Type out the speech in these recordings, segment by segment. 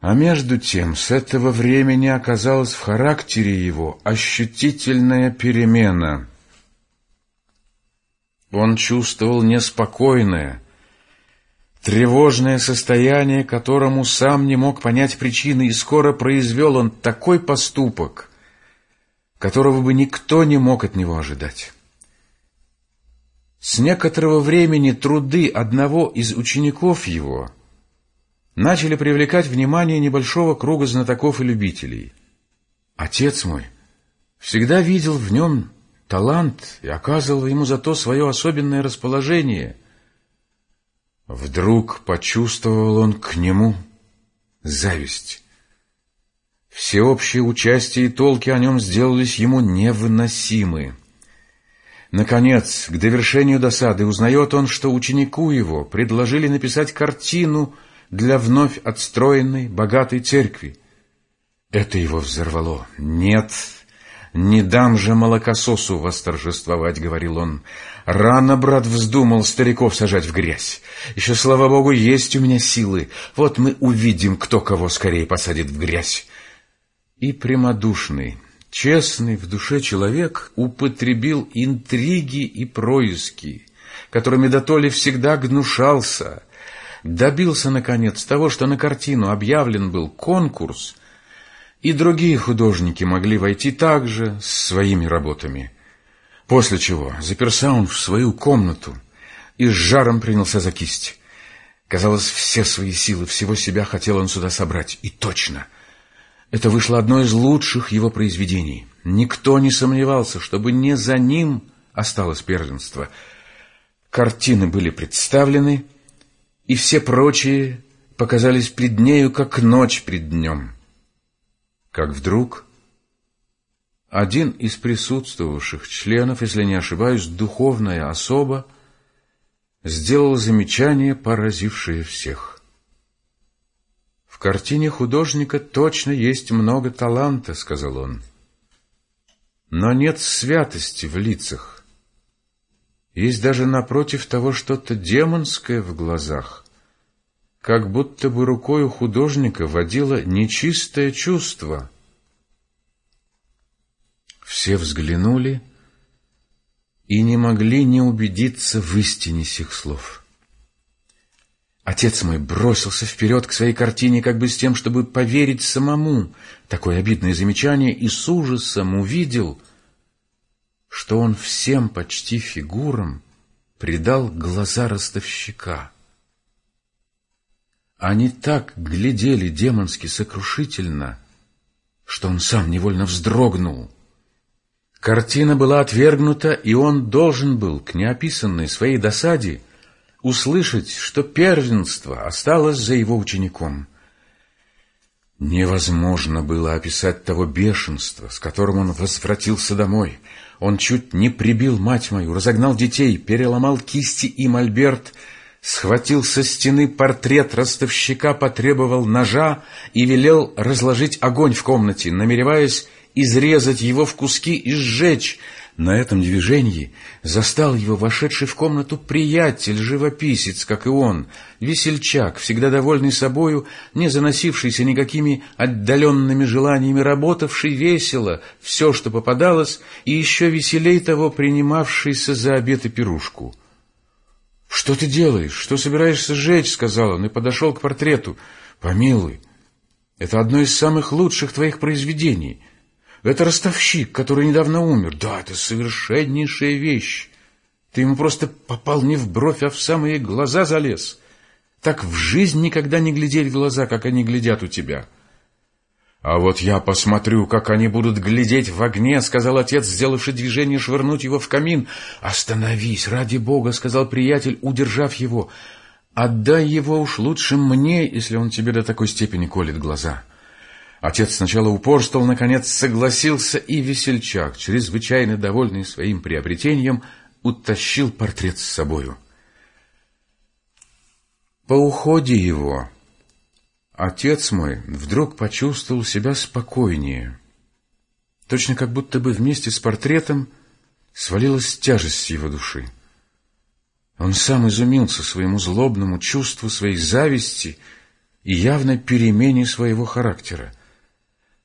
А между тем с этого времени оказалась в характере его ощутительная перемена. Он чувствовал неспокойное, тревожное состояние, которому сам не мог понять причины, и скоро произвел он такой поступок, которого бы никто не мог от него ожидать. С некоторого времени труды одного из учеников его начали привлекать внимание небольшого круга знатоков и любителей. Отец мой всегда видел в нем талант и оказывал ему за то свое особенное расположение. Вдруг почувствовал он к нему зависть. Всеобщее участие и толки о нем сделались ему невыносимы. Наконец, к довершению досады узнает он, что ученику его предложили написать картину для вновь отстроенной, богатой церкви. Это его взорвало. «Нет, не дам же молокососу восторжествовать», — говорил он. «Рано, брат, вздумал стариков сажать в грязь. Еще, слава богу, есть у меня силы. Вот мы увидим, кто кого скорее посадит в грязь». И прямодушный, Честный в душе человек употребил интриги и происки, которыми Дотоли всегда гнушался, добился, наконец, того, что на картину объявлен был конкурс, и другие художники могли войти также с своими работами. После чего заперся он в свою комнату и с жаром принялся за кисть. Казалось, все свои силы, всего себя хотел он сюда собрать, и точно — это вышло одно из лучших его произведений. Никто не сомневался, чтобы не за ним осталось первенство. Картины были представлены, и все прочие показались пред нею, как ночь пред днем. Как вдруг один из присутствовавших членов, если не ошибаюсь, духовная особа, сделал замечание, поразившее всех картине художника точно есть много таланта, — сказал он. Но нет святости в лицах. Есть даже напротив того что-то демонское в глазах, как будто бы рукой художника водило нечистое чувство. Все взглянули и не могли не убедиться в истине сих слов. Отец мой бросился вперед к своей картине, как бы с тем, чтобы поверить самому. Такое обидное замечание и с ужасом увидел, что он всем почти фигурам придал глаза ростовщика. Они так глядели демонски сокрушительно, что он сам невольно вздрогнул. Картина была отвергнута, и он должен был к неописанной своей досаде услышать, что первенство осталось за его учеником. Невозможно было описать того бешенства, с которым он возвратился домой. Он чуть не прибил мать мою, разогнал детей, переломал кисти и мольберт, схватил со стены портрет ростовщика, потребовал ножа и велел разложить огонь в комнате, намереваясь изрезать его в куски и сжечь, на этом движении застал его вошедший в комнату приятель, живописец, как и он, весельчак, всегда довольный собою, не заносившийся никакими отдаленными желаниями, работавший весело все, что попадалось, и еще веселей того принимавшийся за обед и пирушку. — Что ты делаешь? Что собираешься сжечь? — сказал он и подошел к портрету. — Помилуй, это одно из самых лучших твоих произведений — это ростовщик, который недавно умер. Да, это совершеннейшая вещь. Ты ему просто попал не в бровь, а в самые глаза залез. Так в жизнь никогда не глядели глаза, как они глядят у тебя. А вот я посмотрю, как они будут глядеть в огне, сказал отец, сделавший движение швырнуть его в камин. Остановись, ради бога, сказал приятель, удержав его. Отдай его уж лучше мне, если он тебе до такой степени колет глаза. Отец сначала упорствовал, наконец согласился, и весельчак, чрезвычайно довольный своим приобретением, утащил портрет с собою. По уходе его отец мой вдруг почувствовал себя спокойнее. Точно как будто бы вместе с портретом свалилась тяжесть его души. Он сам изумился своему злобному чувству, своей зависти — и явной перемене своего характера.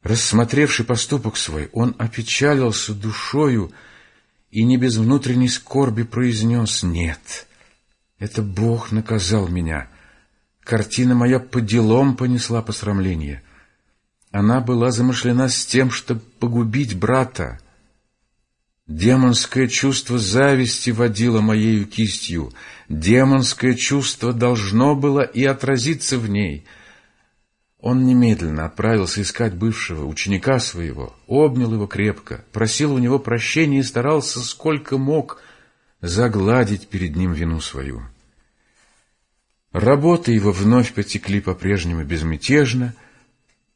Рассмотревший поступок свой, он опечалился душою и не без внутренней скорби произнес «Нет, это Бог наказал меня. Картина моя по делам понесла посрамление. Она была замышлена с тем, чтобы погубить брата. Демонское чувство зависти водило моею кистью. Демонское чувство должно было и отразиться в ней — он немедленно отправился искать бывшего ученика своего, обнял его крепко, просил у него прощения и старался сколько мог загладить перед ним вину свою. Работы его вновь потекли по-прежнему безмятежно,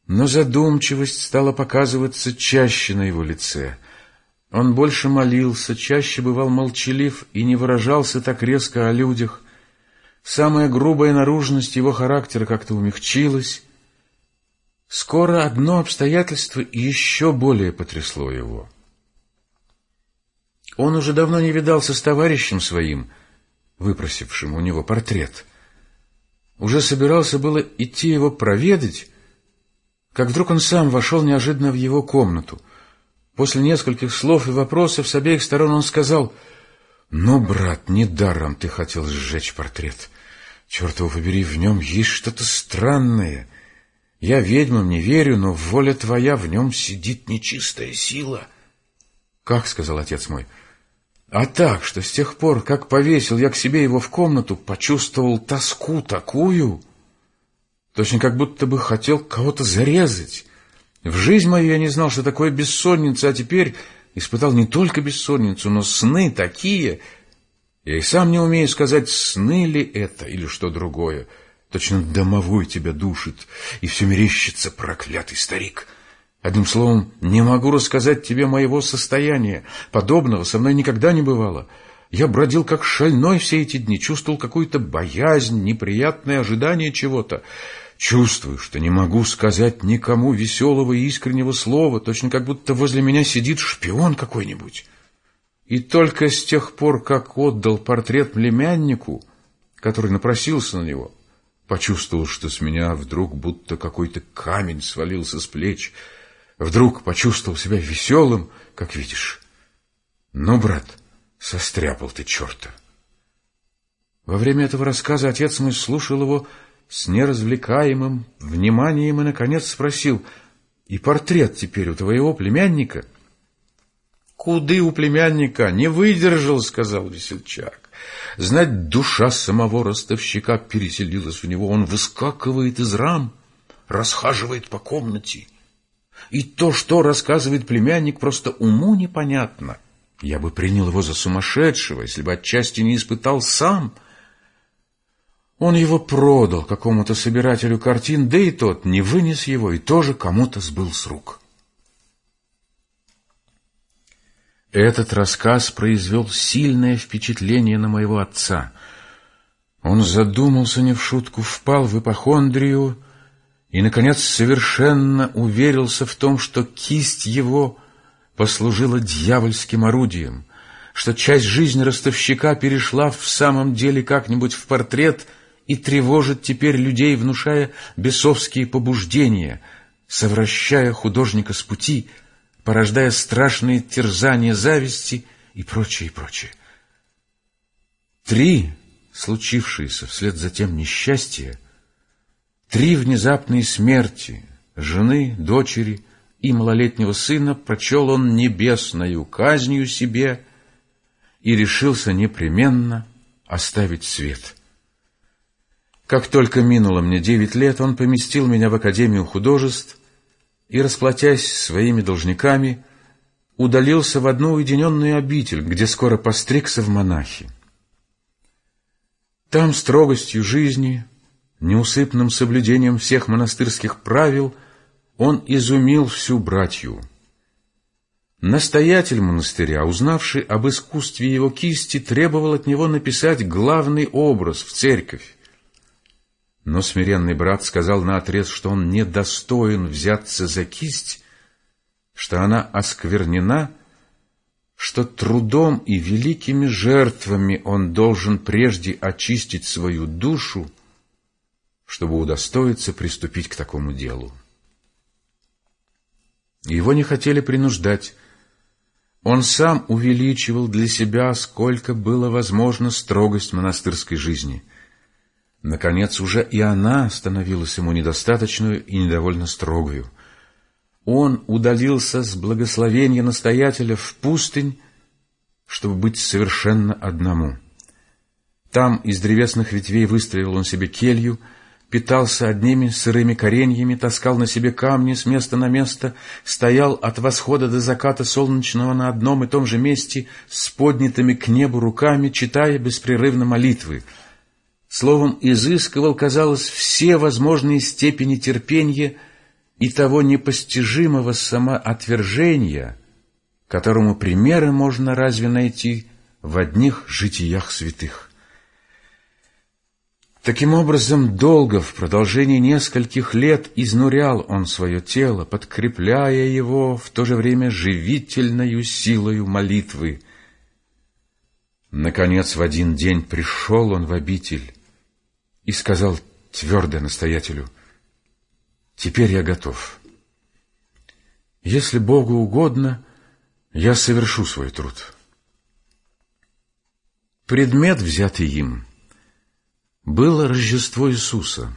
но задумчивость стала показываться чаще на его лице. Он больше молился, чаще бывал молчалив и не выражался так резко о людях. Самая грубая наружность его характера как-то умягчилась, Скоро одно обстоятельство еще более потрясло его. Он уже давно не видался с товарищем своим, выпросившим у него портрет. Уже собирался было идти его проведать, как вдруг он сам вошел неожиданно в его комнату. После нескольких слов и вопросов с обеих сторон он сказал, «Ну, брат, недаром ты хотел сжечь портрет. Черт его побери, в нем есть что-то странное». Я ведьмам не верю, но воля твоя, в нем сидит нечистая сила. — Как? — сказал отец мой. — А так, что с тех пор, как повесил я к себе его в комнату, почувствовал тоску такую, точно как будто бы хотел кого-то зарезать. В жизнь мою я не знал, что такое бессонница, а теперь испытал не только бессонницу, но сны такие. Я и сам не умею сказать, сны ли это или что другое. Точно домовой тебя душит, и все мерещится проклятый старик. Одним словом, не могу рассказать тебе моего состояния. Подобного со мной никогда не бывало. Я бродил как шальной все эти дни, чувствовал какую-то боязнь, неприятное ожидание чего-то. Чувствую, что не могу сказать никому веселого и искреннего слова, точно как будто возле меня сидит шпион какой-нибудь. И только с тех пор, как отдал портрет племяннику, который напросился на него, Почувствовал, что с меня вдруг будто какой-то камень свалился с плеч. Вдруг почувствовал себя веселым, как видишь. Ну, брат, состряпал ты черта. Во время этого рассказа отец мой слушал его с неразвлекаемым вниманием и, наконец, спросил, «И портрет теперь у твоего племянника?» «Куды у племянника? Не выдержал», — сказал весельчак. Знать, душа самого ростовщика переселилась в него. Он выскакивает из рам, расхаживает по комнате. И то, что рассказывает племянник, просто уму непонятно. Я бы принял его за сумасшедшего, если бы отчасти не испытал сам. Он его продал какому-то собирателю картин, да и тот не вынес его и тоже кому-то сбыл с рук. Этот рассказ произвел сильное впечатление на моего отца. Он задумался не в шутку, впал в ипохондрию и, наконец, совершенно уверился в том, что кисть его послужила дьявольским орудием, что часть жизни ростовщика перешла в самом деле как-нибудь в портрет и тревожит теперь людей, внушая бесовские побуждения, совращая художника с пути — порождая страшные терзания зависти и прочее, и прочее. Три случившиеся вслед за тем несчастья, три внезапные смерти жены, дочери и малолетнего сына прочел он небесною казнью себе и решился непременно оставить свет. Как только минуло мне девять лет, он поместил меня в Академию художеств, и, расплатясь своими должниками, удалился в одну уединенную обитель, где скоро постригся в монахи. Там строгостью жизни, неусыпным соблюдением всех монастырских правил он изумил всю братью. Настоятель монастыря, узнавший об искусстве его кисти, требовал от него написать главный образ в церковь. Но смиренный брат сказал наотрез, что он недостоин взяться за кисть, что она осквернена, что трудом и великими жертвами он должен прежде очистить свою душу, чтобы удостоиться приступить к такому делу. Его не хотели принуждать. Он сам увеличивал для себя, сколько было возможно, строгость монастырской жизни. Наконец, уже и она становилась ему недостаточную и недовольно строгою. Он удалился с благословения настоятеля в пустынь, чтобы быть совершенно одному. Там из древесных ветвей выстроил он себе келью, питался одними сырыми кореньями, таскал на себе камни с места на место, стоял от восхода до заката солнечного на одном и том же месте с поднятыми к небу руками, читая беспрерывно молитвы. Словом, изыскивал, казалось, все возможные степени терпения и того непостижимого самоотвержения, которому примеры можно разве найти в одних житиях святых. Таким образом, долго, в продолжении нескольких лет, изнурял он свое тело, подкрепляя его в то же время живительною силою молитвы. Наконец, в один день пришел он в обитель и сказал твердо настоятелю, «Теперь я готов. Если Богу угодно, я совершу свой труд». Предмет, взятый им — было Рождество Иисуса.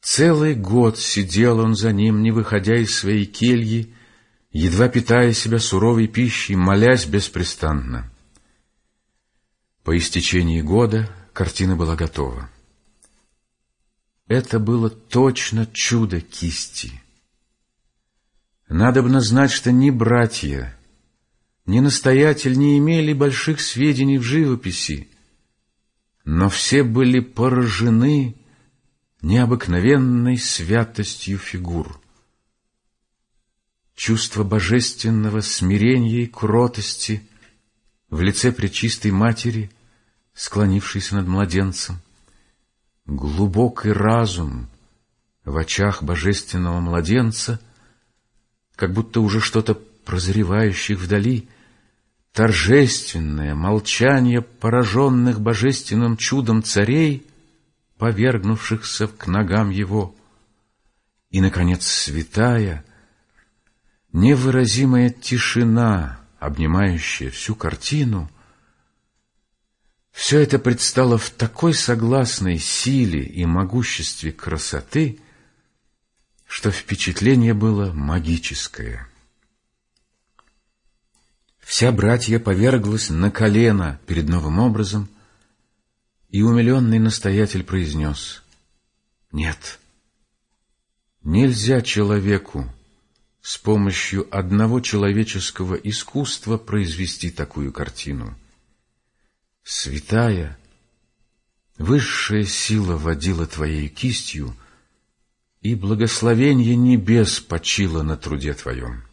Целый год сидел он за ним, не выходя из своей кельи, едва питая себя суровой пищей, молясь беспрестанно. По истечении года картина была готова. Это было точно чудо кисти. Надобно знать, что ни братья, ни настоятель не имели больших сведений в живописи, но все были поражены необыкновенной святостью фигур. Чувство божественного смирения и кротости в лице Пречистой Матери, склонившейся над младенцем, глубокий разум в очах божественного младенца, как будто уже что-то прозревающих вдали — торжественное молчание пораженных божественным чудом царей, повергнувшихся к ногам его, и, наконец, святая, невыразимая тишина, обнимающая всю картину, все это предстало в такой согласной силе и могуществе красоты, что впечатление было магическое. Вся братья поверглась на колено перед новым образом, и умиленный настоятель произнес, «Нет, нельзя человеку с помощью одного человеческого искусства произвести такую картину. Святая, высшая сила водила твоей кистью, и благословение небес почило на труде твоем».